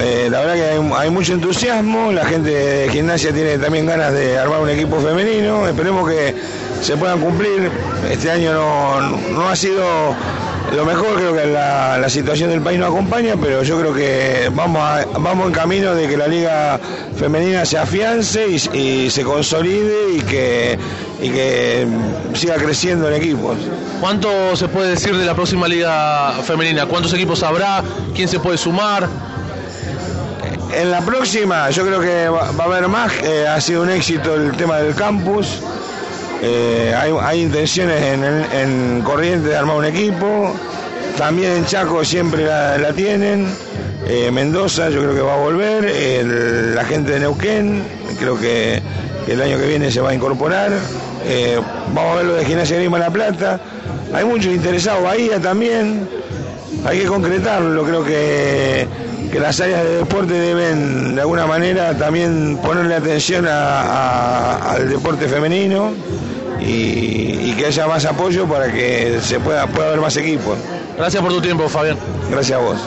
eh, la verdad que hay, mucho entusiasmo, la gente de gimnasia tiene también ganas de armar un equipo femenino, esperemos que se puedan cumplir. Este año no, ha sido lo mejor, creo que la, situación del país no acompaña, pero yo creo que vamos, vamos en camino de que la liga femenina se afiance y, se consolide y que, y que siga creciendo en equipos. ¿Cuánto se puede decir de la próxima liga femenina? ¿Cuántos equipos habrá? ¿Quién se puede sumar? En la próxima yo creo que va, a haber más, eh, ha sido un éxito el tema del campus, eh, hay, intenciones en, en, Corrientes de armar un equipo, también en Chaco siempre la, tienen, eh, Mendoza yo creo que va a volver, la gente de Neuquén creo que el año que viene se va a incorporar, vamos a ver lo de Gimnasia Grima La Plata, hay muchos interesados, Bahía también, hay que concretarlo, creo que que las áreas de deporte deben de alguna manera también ponerle atención al deporte femenino y, que haya más apoyo para que se pueda, pueda haber más equipos. Gracias por tu tiempo, Fabián. Gracias a vos.